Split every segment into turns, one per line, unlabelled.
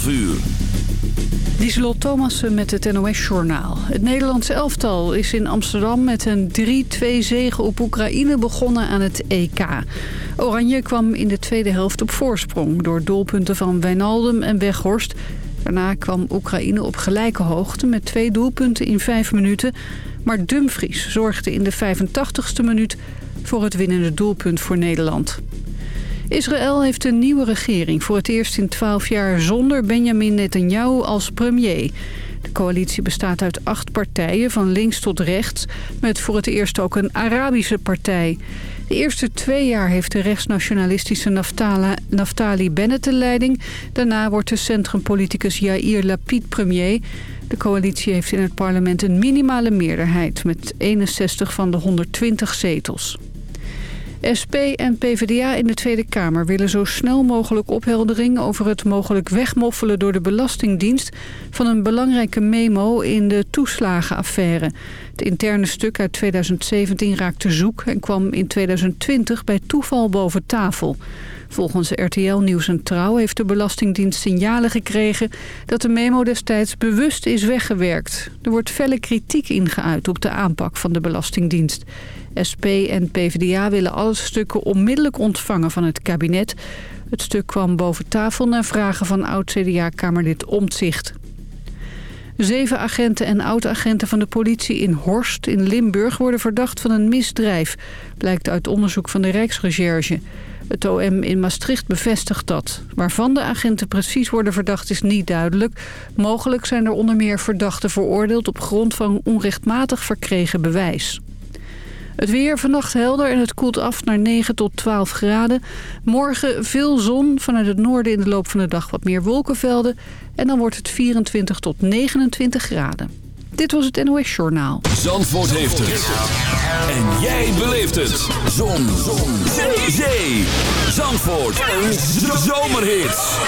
12 uur.
Thomassen met het NOS-journaal. Het Nederlandse elftal is in Amsterdam met een 3-2 zege op Oekraïne begonnen aan het EK. Oranje kwam in de tweede helft op voorsprong door doelpunten van Wijnaldum en Weghorst. Daarna kwam Oekraïne op gelijke hoogte met twee doelpunten in vijf minuten. Maar Dumfries zorgde in de 85ste minuut voor het winnende doelpunt voor Nederland. Israël heeft een nieuwe regering voor het eerst in 12 jaar zonder Benjamin Netanyahu als premier. De coalitie bestaat uit acht partijen, van links tot rechts... met voor het eerst ook een Arabische partij. De eerste twee jaar heeft de rechtsnationalistische Naftali Bennett de leiding. Daarna wordt de centrumpoliticus Yair Lapid premier. De coalitie heeft in het parlement een minimale meerderheid... met 61 van de 120 zetels. SP en PvdA in de Tweede Kamer willen zo snel mogelijk opheldering over het mogelijk wegmoffelen door de Belastingdienst van een belangrijke memo in de toeslagenaffaire. Het interne stuk uit 2017 raakte zoek en kwam in 2020 bij toeval boven tafel. Volgens RTL Nieuws en Trouw heeft de Belastingdienst signalen gekregen dat de memo destijds bewust is weggewerkt. Er wordt felle kritiek ingeuit op de aanpak van de Belastingdienst. SP en PvdA willen alle stukken onmiddellijk ontvangen van het kabinet. Het stuk kwam boven tafel na vragen van oud-CDA-kamerlid Omtzigt. Zeven agenten en oud-agenten van de politie in Horst in Limburg worden verdacht van een misdrijf. Blijkt uit onderzoek van de Rijksrecherche. Het OM in Maastricht bevestigt dat. Waarvan de agenten precies worden verdacht is niet duidelijk. Mogelijk zijn er onder meer verdachten veroordeeld op grond van onrechtmatig verkregen bewijs. Het weer vannacht helder en het koelt af naar 9 tot 12 graden. Morgen veel zon, vanuit het noorden in de loop van de dag wat meer wolkenvelden. En dan wordt het 24 tot 29 graden. Dit was het NOS Journaal.
Zandvoort heeft het. En jij beleeft het. Zon. zon. Zee. Zee. Zandvoort. Een zomerhit.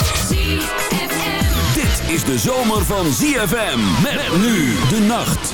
Dit is de zomer van ZFM. Met nu de nacht.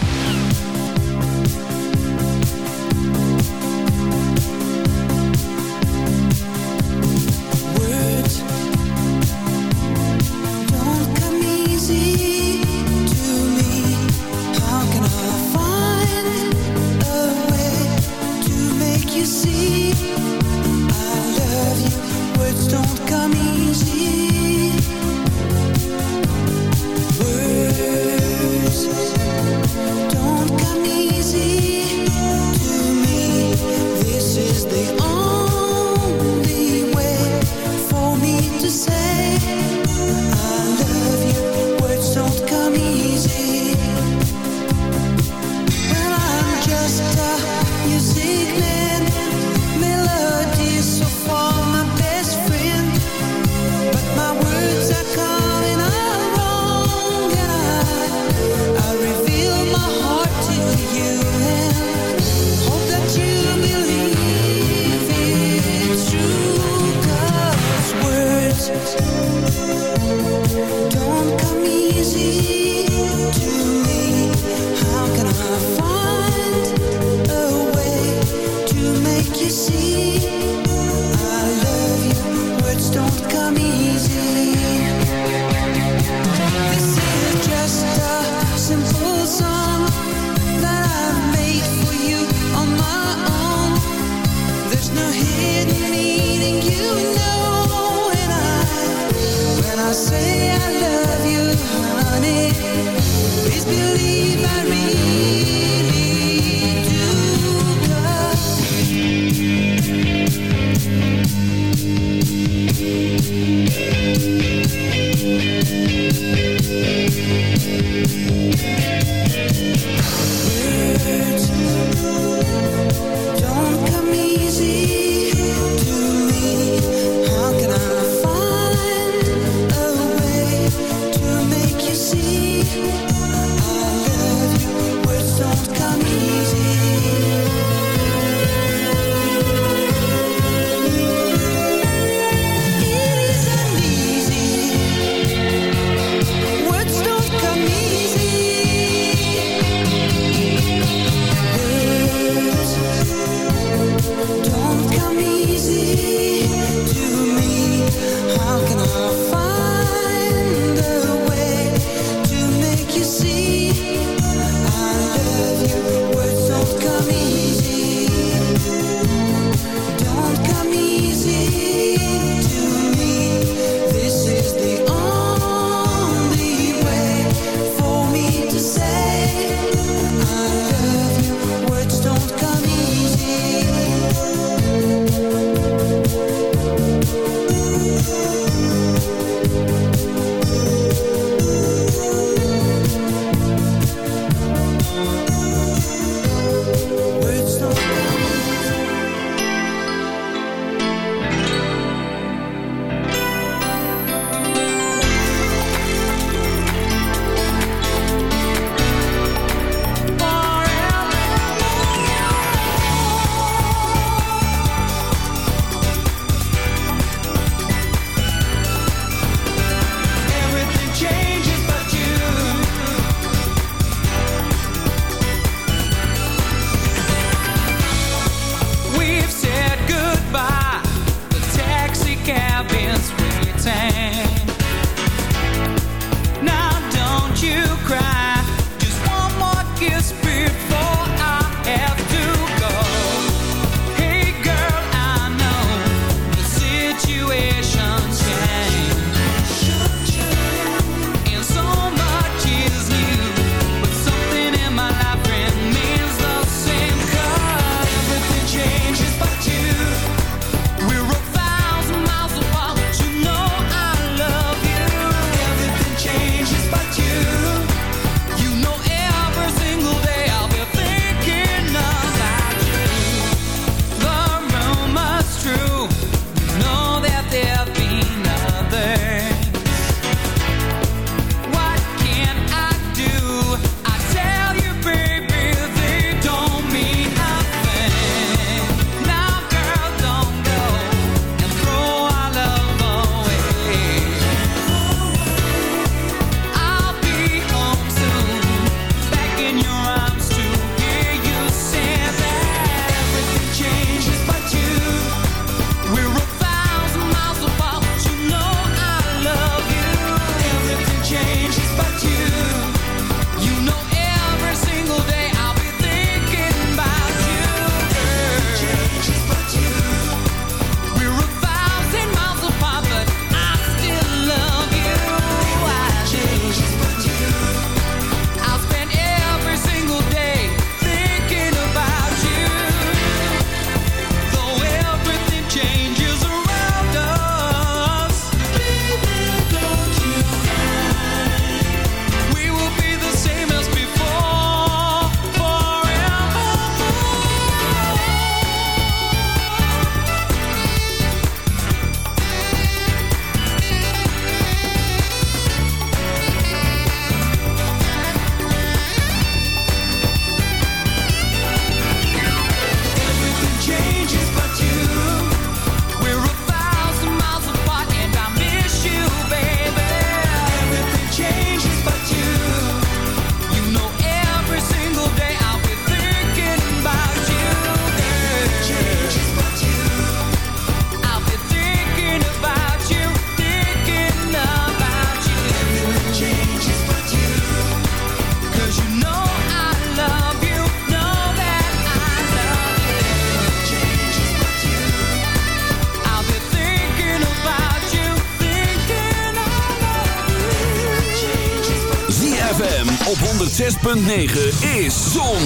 is Zon,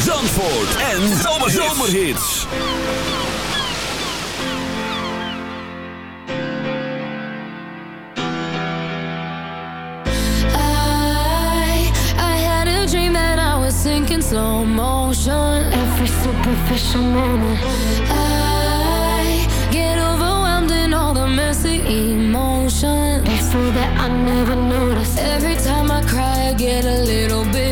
Zandvoort en Zomerhits.
I, I had a dream that I was sinking slow motion. Every superficial moment. I get overwhelmed in all the messy emotions. That's so that I never noticed. Every time I cry, I get a little bit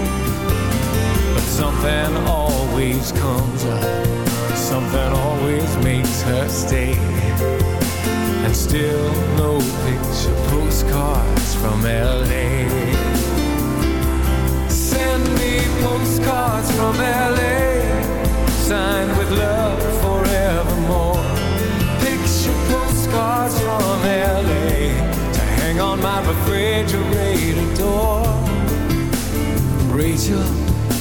Something always comes up, something always makes her stay. And still no picture postcards from LA.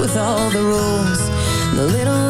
with
all the rules, the little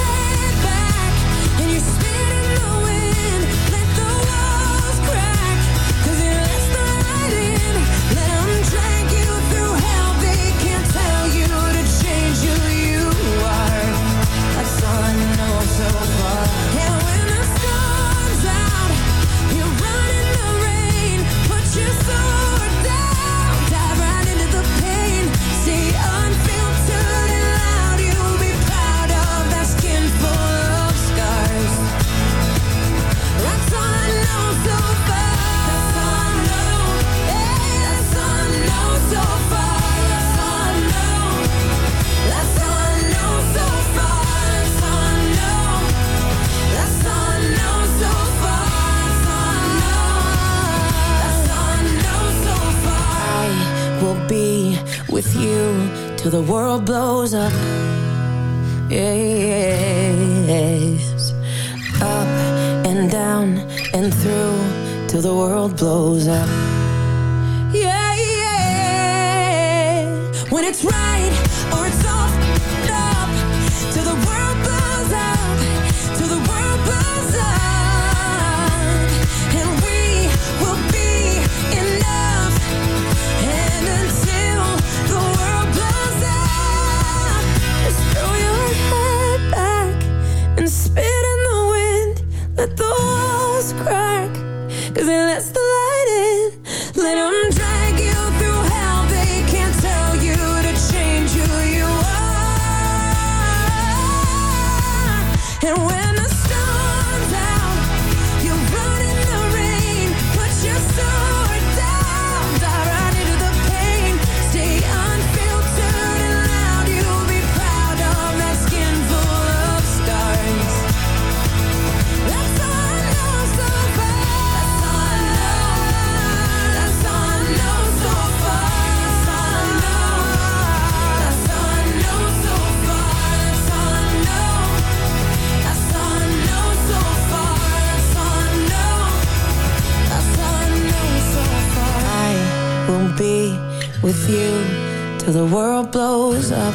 The
world blows up.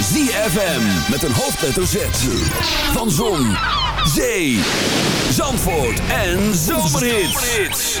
ZFM met een hoofdletter Z. Van Zon, Zee, Zandvoort en Zomerhits.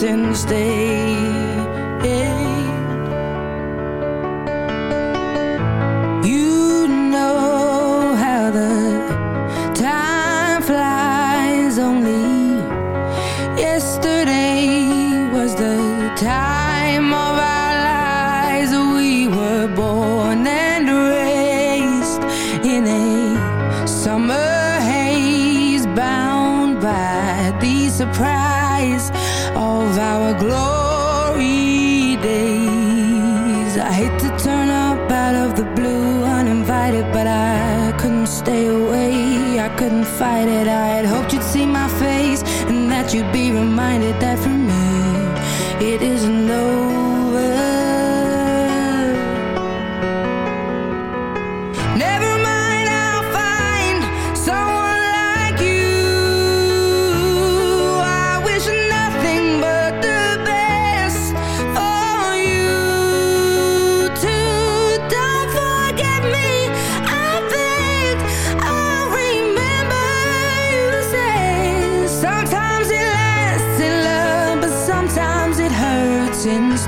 since day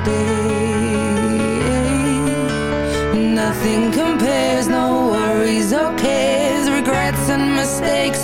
stay. Nothing compares, no worries or cares. Regrets and mistakes,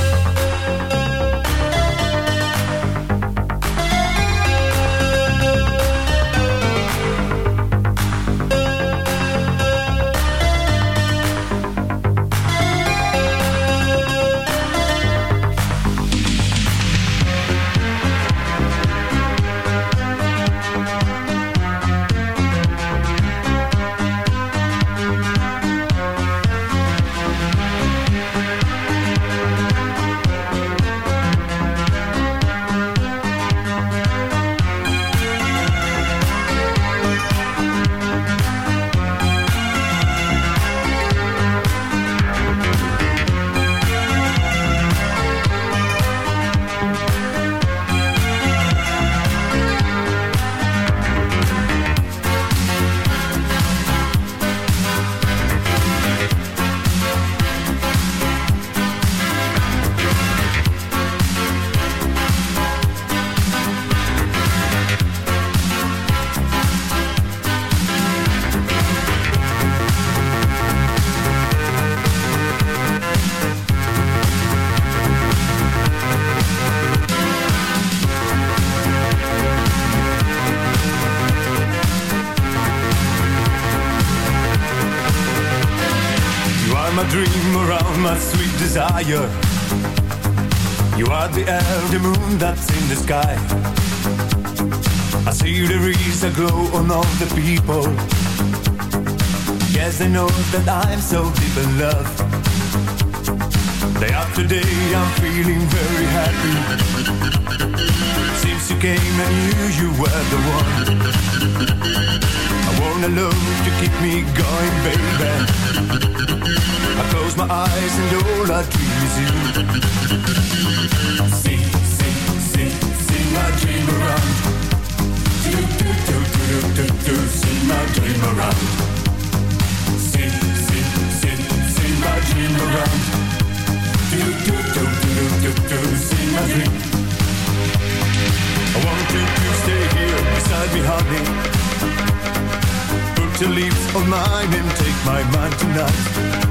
Yeah. Put your lips on mine and take my mind tonight.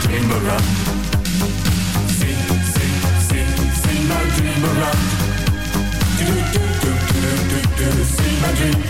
See my dream around. See, see, see, see my dream around. Do, do, do, do, do, do, see my dream.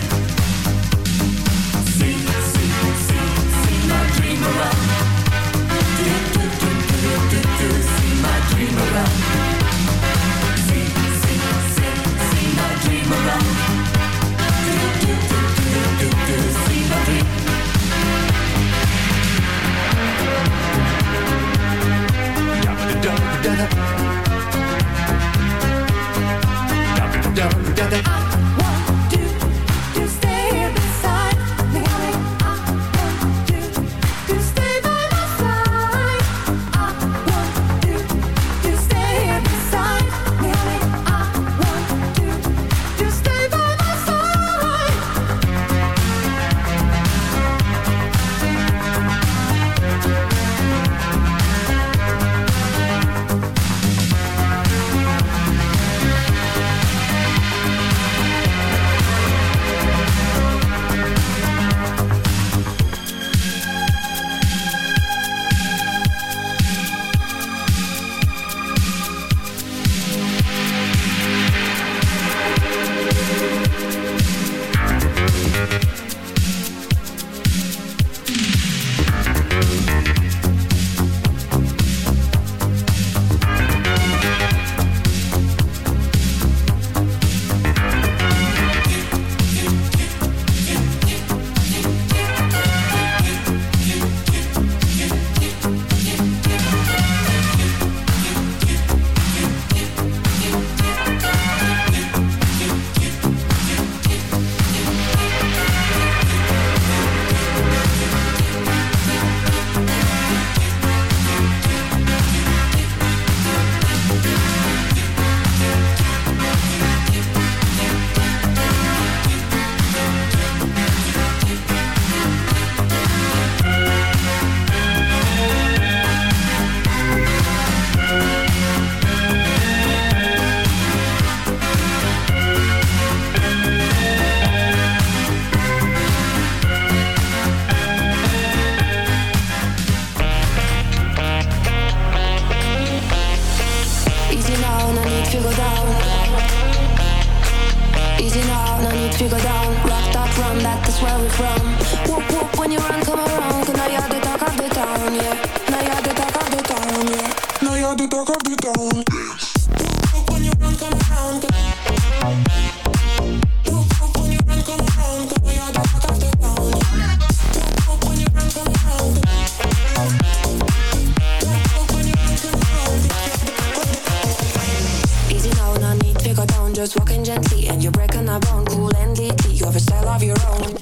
just walking gently and you're breaking our bone. Cool and deeply, you have a style of your own.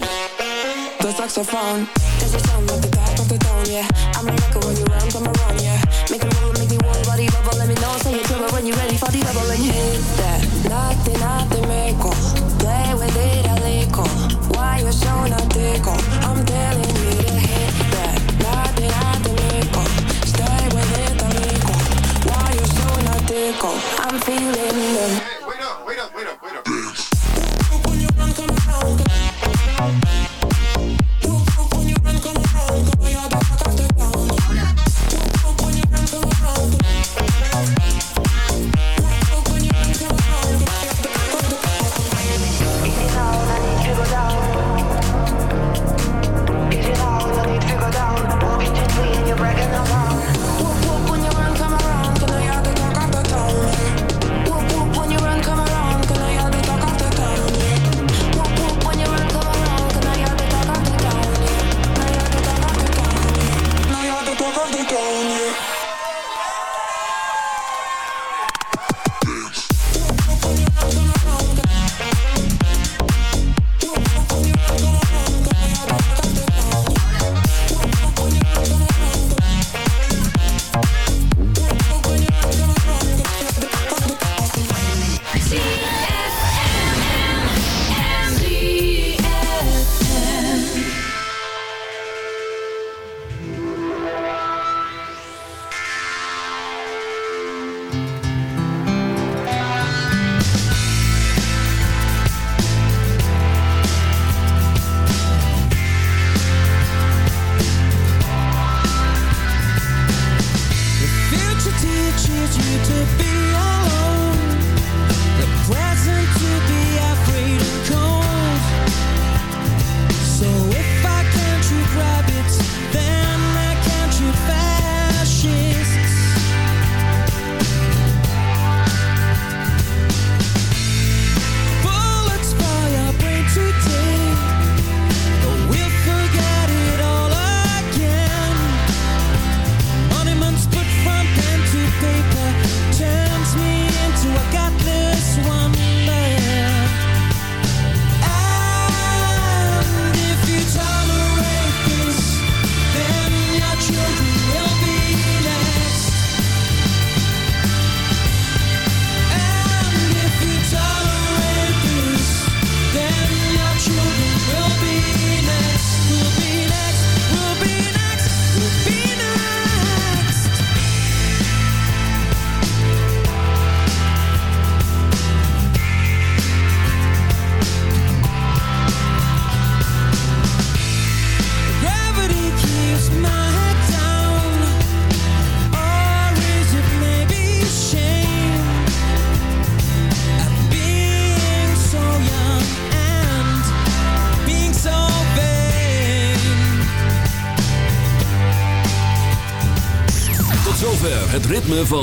The saxophone, there's a sound like the back of the tone, yeah. I'm a record when you round, I'm around, yeah. Make a move, make me want body bubble. Let me know, say you're trouble when you're ready for the double and hit that. Nothing, nothing, make Play with it a little. Why you so not tickle? I'm telling you to hit that. Nothing, nothing, make Stay with it a. Why you so not tickle? I'm feeling them.